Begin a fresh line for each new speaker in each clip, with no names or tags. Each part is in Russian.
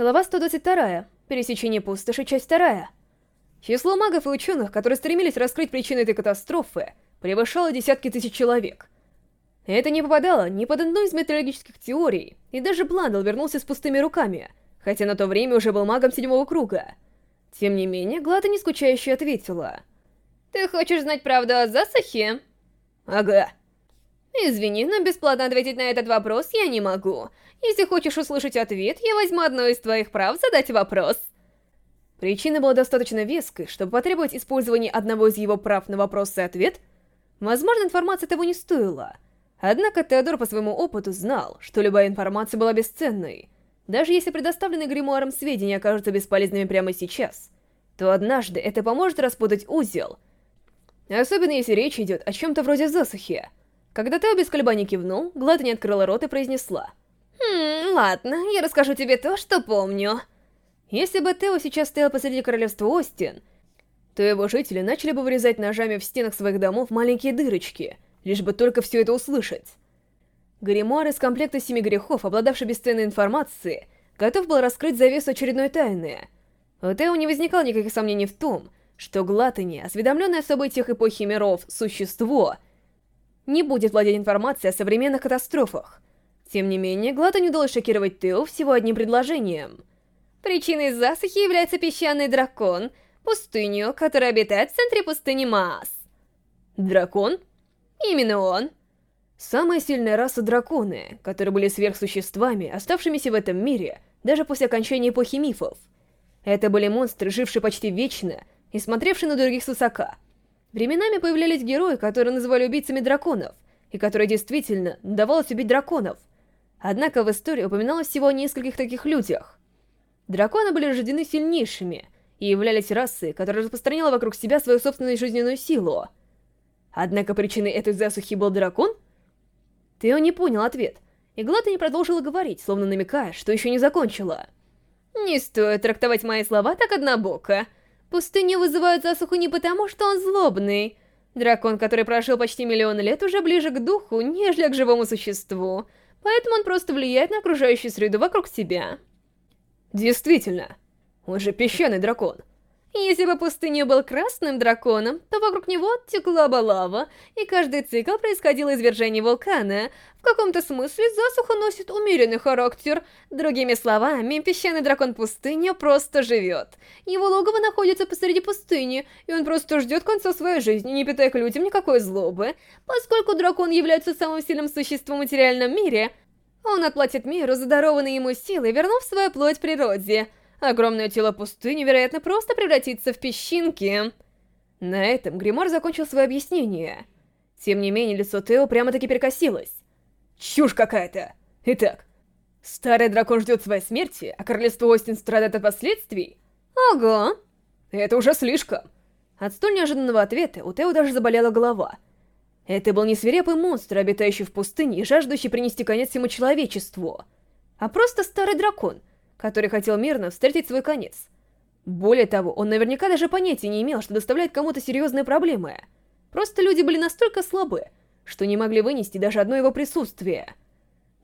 Глава 122. Пересечение пустоши, часть 2. Число магов и ученых, которые стремились раскрыть причины этой катастрофы, превышало десятки тысяч человек. Это не попадало ни под одну из метеорологических теорий, и даже Бландл вернулся с пустыми руками, хотя на то время уже был магом седьмого круга. Тем не менее, Глата не скучающе ответила. «Ты хочешь знать правду о засухе?» «Ага». «Извини, но бесплатно ответить на этот вопрос я не могу. Если хочешь услышать ответ, я возьму одно из твоих прав задать вопрос. Причина была достаточно веской, чтобы потребовать использования одного из его прав на вопрос и ответ. Возможно, информация того не стоила. Однако Теодор по своему опыту знал, что любая информация была бесценной. Даже если предоставленные гримуаром сведения окажутся бесполезными прямо сейчас, то однажды это поможет распутать узел. Особенно если речь идет о чем-то вроде засухи. Когда Тео без колебаний кивнул, Глата не открыла рот и произнесла — Хм, ладно, я расскажу тебе то, что помню. Если бы Тео сейчас стоял посреди королевства Остин, то его жители начали бы вырезать ножами в стенах своих домов маленькие дырочки, лишь бы только все это услышать. Гримуар из комплекта Семи Грехов, обладавший бесценной информацией, готов был раскрыть завесу очередной тайны. У Тео не возникало никаких сомнений в том, что Глатани, осведомленное о событиях эпохи миров существо, не будет владеть информацией о современных катастрофах, тем не менее, Гладу не удалось шокировать Тео всего одним предложением. Причиной засухи является песчаный дракон, пустыню, который обитает в центре пустыни Маас. Дракон? Именно он. Самая сильная раса драконы, которые были сверхсуществами, оставшимися в этом мире, даже после окончания эпохи мифов. Это были монстры, жившие почти вечно и смотревшие на других свысока. Временами появлялись герои, которые называли убийцами драконов, и которые действительно давалось убить драконов, Однако в истории упоминалось всего о нескольких таких людях. Драконы были рождены сильнейшими и являлись расой, которая распространяла вокруг себя свою собственную жизненную силу. Однако причиной этой засухи был дракон? Тео не понял ответ, и Глата не продолжила говорить, словно намекая, что еще не закончила. «Не стоит трактовать мои слова так однобоко. Пустыню вызывают засуху не потому, что он злобный. Дракон, который прожил почти миллион лет, уже ближе к духу, нежели к живому существу поэтому он просто влияет на окружающую среду вокруг себя. Действительно, он же песчаный дракон. Если бы пустыня был красным драконом, то вокруг него текла бы лава, и каждый цикл происходило извержение вулкана. В каком-то смысле засуха носит умеренный характер. Другими словами, песчаный дракон пустыни просто живет. Его логово находится посреди пустыни, и он просто ждет конца своей жизни, не питая к людям никакой злобы. Поскольку дракон является самым сильным существом в материальном мире, он отплатит миру за дарованные ему силы, вернув свою плоть природе. Огромное тело пустыни, вероятно, просто превратится в песчинки. На этом Гримор закончил свое объяснение. Тем не менее, лицо Тео прямо-таки перекосилось. Чушь какая-то! Итак, старый дракон ждет своей смерти, а королевство Остин страдает от последствий? Ого! Это уже слишком. От столь неожиданного ответа у Тео даже заболела голова. Это был не свирепый монстр, обитающий в пустыне и жаждущий принести конец всему человечеству, а просто старый дракон — который хотел мирно встретить свой конец. Более того, он наверняка даже понятия не имел, что доставляет кому-то серьезные проблемы. Просто люди были настолько слабы, что не могли вынести даже одно его присутствие.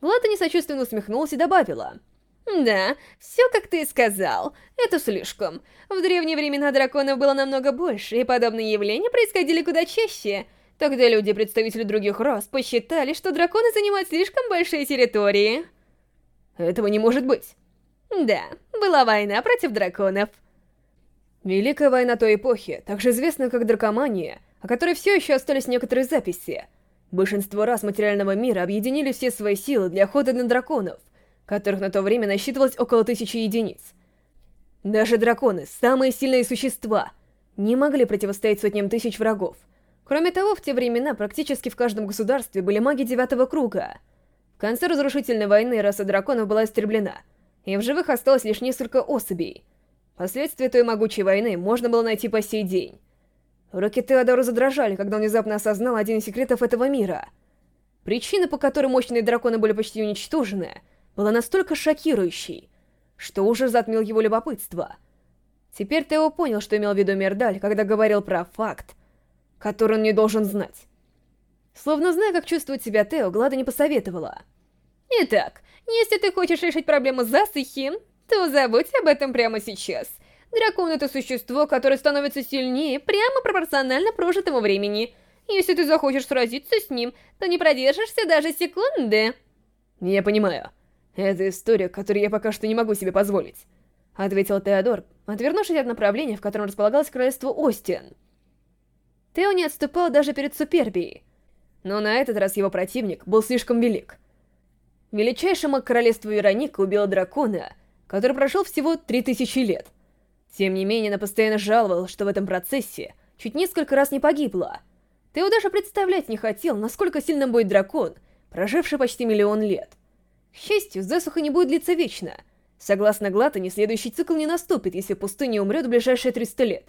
Глата несочувственно усмехнулась и добавила. «Да, все как ты и сказал. Это слишком. В древние времена драконов было намного больше, и подобные явления происходили куда чаще. Тогда люди, представители других рас, посчитали, что драконы занимают слишком большие территории». «Этого не может быть». Да, была война против драконов. Великая война той эпохи, также известная как Дракомания, о которой все еще остались некоторые записи. Большинство раз материального мира объединили все свои силы для охоты на драконов, которых на то время насчитывалось около тысячи единиц. Даже драконы, самые сильные существа, не могли противостоять сотням тысяч врагов. Кроме того, в те времена практически в каждом государстве были маги девятого круга. В конце разрушительной войны раса драконов была истреблена — и в живых осталось лишь несколько особей. Последствия той могучей войны можно было найти по сей день. Руки Теодора задрожали, когда он внезапно осознал один из секретов этого мира. Причина, по которой мощные драконы были почти уничтожены, была настолько шокирующей, что уже затмил его любопытство. Теперь Тео понял, что имел в виду Мердаль, когда говорил про факт, который он не должен знать. Словно зная, как чувствовать себя Тео, Глада не посоветовала. «Итак, если ты хочешь решить проблему засухи, то забудь об этом прямо сейчас. Дракон — это существо, которое становится сильнее прямо пропорционально прожитому времени. Если ты захочешь сразиться с ним, то не продержишься даже секунды.
Я понимаю. Это история, которую я пока что не могу себе позволить. Ответил Теодор, отвернувшись от направления, в котором располагалось королевство Остин.
Тео не отступал даже перед Супербией. Но на этот раз его противник был слишком велик. Величайший маг королевства Вероника убила дракона, который прошел всего 3000 лет. Тем не менее, она постоянно жаловалась, что в этом процессе чуть несколько раз не погибла. Тео даже представлять не хотел, насколько сильным будет дракон, проживший почти миллион лет. К счастью, засуха не будет длиться вечно. Согласно Глатани, следующий цикл не наступит, если пустыня умрет в ближайшие 300 лет.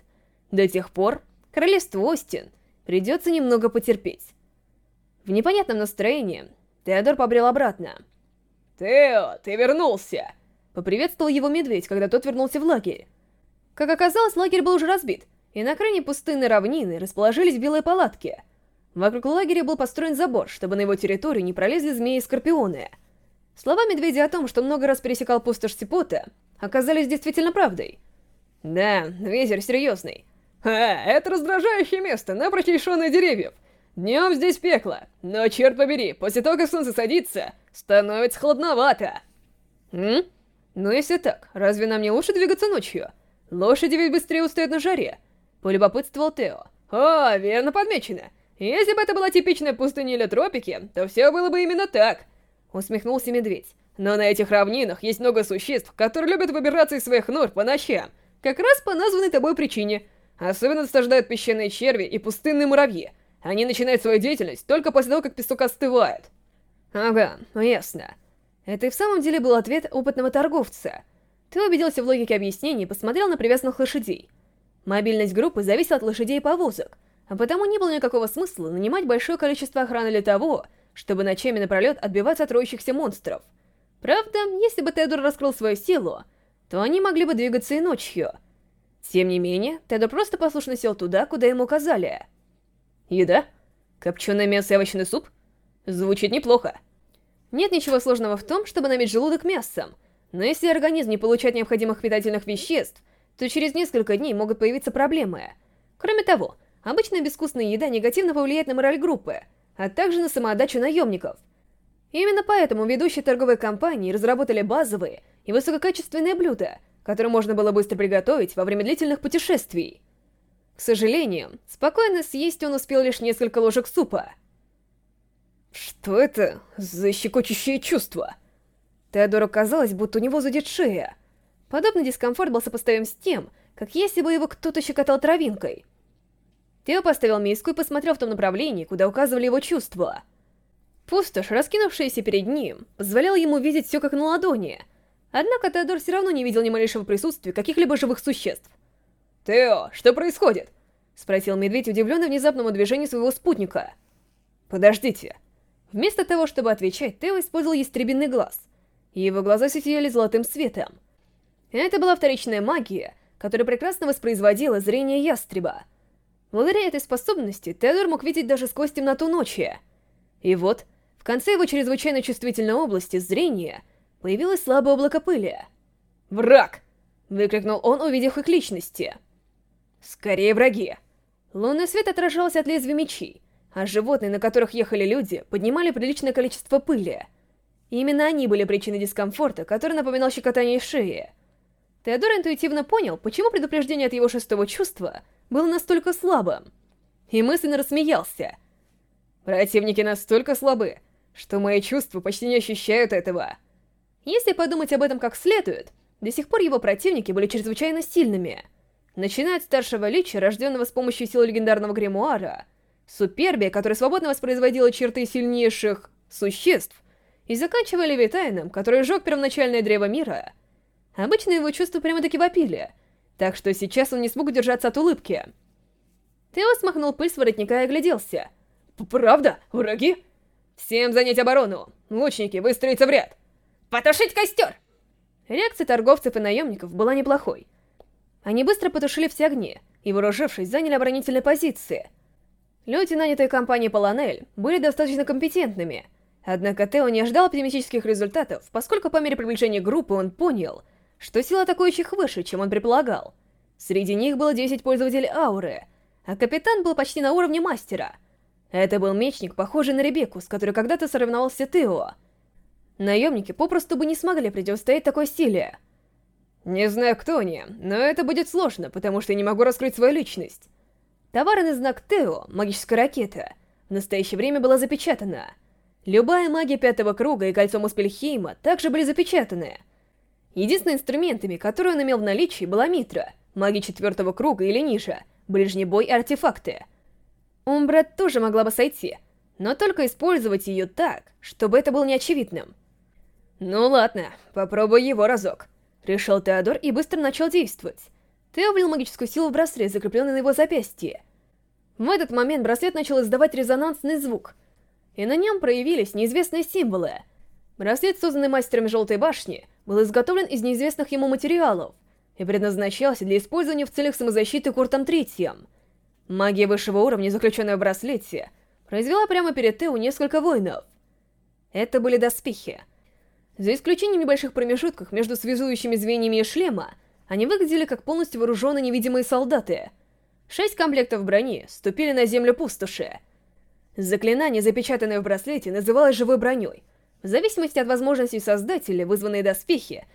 До тех пор королевству Остин придется немного потерпеть. В непонятном настроении Теодор побрел обратно.
«Тео, ты вернулся!»
Поприветствовал его медведь, когда тот вернулся в лагерь. Как оказалось, лагерь был уже разбит, и на окраине пустынной равнины расположились белые палатки. Вокруг лагеря был построен забор, чтобы на его территорию не пролезли змеи и скорпионы. Слова медведя о том, что много раз пересекал пустошь Сипота, оказались действительно правдой.
Да, ветер серьезный. А, это раздражающее место, напротив шона деревьев. Днем здесь пекло, но черт побери, после того, как солнце садится, становится холодновато.
М? Ну если так, разве нам не лучше двигаться ночью? Лошади ведь быстрее устают на жаре. Полюбопытствовал Тео.
О, верно подмечено. Если бы это была типичная пустыня или тропики, то все было бы именно так. Усмехнулся медведь. Но на этих равнинах есть много существ, которые любят выбираться из своих нор по ночам. Как раз по названной тобой причине. Особенно страждают песчаные черви и пустынные муравьи. Они начинают свою деятельность только после того, как песок остывает.
Ага, ясно. Это и в самом деле был ответ опытного торговца — ты убедился в логике объяснений и посмотрел на привязанных лошадей. Мобильность группы зависела от лошадей и повозок, а потому не было никакого смысла нанимать большое количество охраны для того, чтобы ночами напролет отбиваться от роющихся монстров. Правда, если бы Тедор раскрыл свою силу, то они могли бы двигаться и ночью. Тем не менее, Тедор просто послушно сел туда, куда ему указали.
Еда? Копченое мясо и овощный суп? Звучит неплохо.
Нет ничего сложного в том, чтобы набить желудок мясом, но если организм не получает необходимых питательных веществ, то через несколько дней могут появиться проблемы. Кроме того, обычная безвкусная еда негативно повлияет на мораль группы, а также на самоотдачу наемников. Именно поэтому ведущие торговые компании разработали базовые и высококачественные блюда, которые можно было быстро приготовить во время длительных путешествий. К сожалению, спокойно съесть он успел лишь несколько ложек супа.
Что это за щекочущее чувство?
Теодору казалось, будто у него зудит шея. Подобный дискомфорт был сопоставим с тем, как если бы его кто-то щекотал травинкой. Тео поставил миску и посмотрел в том направлении, куда указывали его чувства. Пустошь, раскинувшаяся перед ним, позволяла ему видеть все как на ладони. Однако Теодор все равно не видел ни малейшего присутствия каких-либо живых существ.
«Тео, что происходит?»
— спросил медведь, удивленный внезапному движению своего спутника.
«Подождите».
Вместо того, чтобы отвечать, Тео использовал ястребиный глаз — его глаза светили золотым светом. Это была вторичная магия, которая прекрасно воспроизводила зрение ястреба. Благодаря этой способности Теодор мог видеть даже сквозь темноту ночи. И вот, в конце его чрезвычайно чувствительной области зрения появилось слабое облако пыли.
«Враг!»
— выкрикнул он, увидев их личности.
«Скорее враги!»
Лунный свет отражался от лезвия мечей, а животные, на которых ехали люди, поднимали приличное количество пыли — и именно они были причиной дискомфорта, который напоминал щекотание шеи. Теодор интуитивно понял, почему предупреждение от его шестого чувства было настолько слабым. И мысленно рассмеялся.
Противники настолько слабы, что мои чувства почти не ощущают этого.
Если подумать об этом как следует, до сих пор его противники были чрезвычайно сильными. Начиная от старшего лича, рожденного с помощью силы легендарного гримуара, Суперби, который свободно воспроизводила черты сильнейших существ, и заканчивая Левитайном, который сжег первоначальное древо мира, обычно его чувства прямо-таки вопили, так что сейчас он не смог удержаться от улыбки. Тео смахнул пыль с воротника и огляделся.
«Правда? Враги?» «Всем занять оборону! Лучники, выстроиться в ряд!»
«Потушить костер!» Реакция торговцев и наемников была неплохой. Они быстро потушили все огни и, вооружившись, заняли оборонительные позиции. Люди, нанятые компанией Поланель, были достаточно компетентными — Однако Тео не ожидал оптимистических результатов, поскольку по мере приближения группы он понял, что сила атакующих выше, чем он предполагал. Среди них было 10 пользователей ауры, а капитан был почти на уровне мастера. Это был мечник, похожий на Ребекку, с которой когда-то соревновался Тео. Наемники попросту бы не смогли противостоять такой силе.
Не знаю, кто они, но это будет сложно, потому что я не могу раскрыть свою личность.
Товарный знак Тео, магическая ракета, в настоящее время была запечатана. Любая магия Пятого Круга и Кольцо Муспельхейма также были запечатаны. Единственными инструментами, которые он имел в наличии, была Митра, магия Четвертого Круга или ниже, ближний бой и артефакты. Умбра тоже могла бы сойти, но только использовать ее так, чтобы это было неочевидным.
«Ну ладно, попробуй его разок», — решил Теодор и быстро начал действовать.
Тео влил магическую силу в браслет, закрепленный на его запястье. В этот момент браслет начал издавать резонансный звук, и на нем проявились неизвестные символы. Браслет, созданный мастерами Желтой Башни, был изготовлен из неизвестных ему материалов и предназначался для использования в целях самозащиты Куртом Третьим. Магия высшего уровня, заключенная в браслете, произвела прямо перед Тео несколько воинов. Это были доспехи. За исключением небольших промежутков между связующими звеньями и шлема, они выглядели как полностью вооруженные невидимые солдаты. Шесть комплектов брони ступили на землю пустоши, Заклинание, запечатанное в браслете, называлось живой броней. В зависимости от возможностей создателя, вызванные доспехи,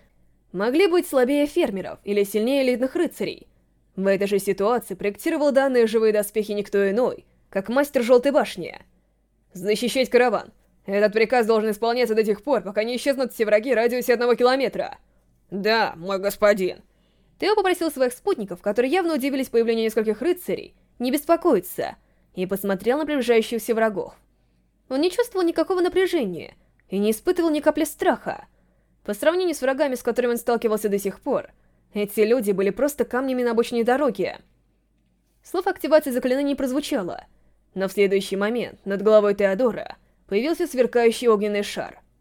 могли быть слабее фермеров или сильнее элитных рыцарей. В этой же ситуации проектировал данные живые доспехи никто иной, как мастер Желтой Башни.
Защищать караван. Этот приказ должен исполняться до тех пор, пока не исчезнут все враги радиусе одного километра. Да, мой господин.
Тео попросил своих спутников, которые явно удивились появлению нескольких рыцарей, не беспокоиться — и посмотрел на приближающихся врагов. Он не чувствовал никакого напряжения и не испытывал ни капли страха. По сравнению с врагами, с которыми он сталкивался до сих пор, эти люди были просто камнями на обочине дороги. Слов активации заклинания не прозвучало, но в следующий момент над головой Теодора появился сверкающий огненный шар —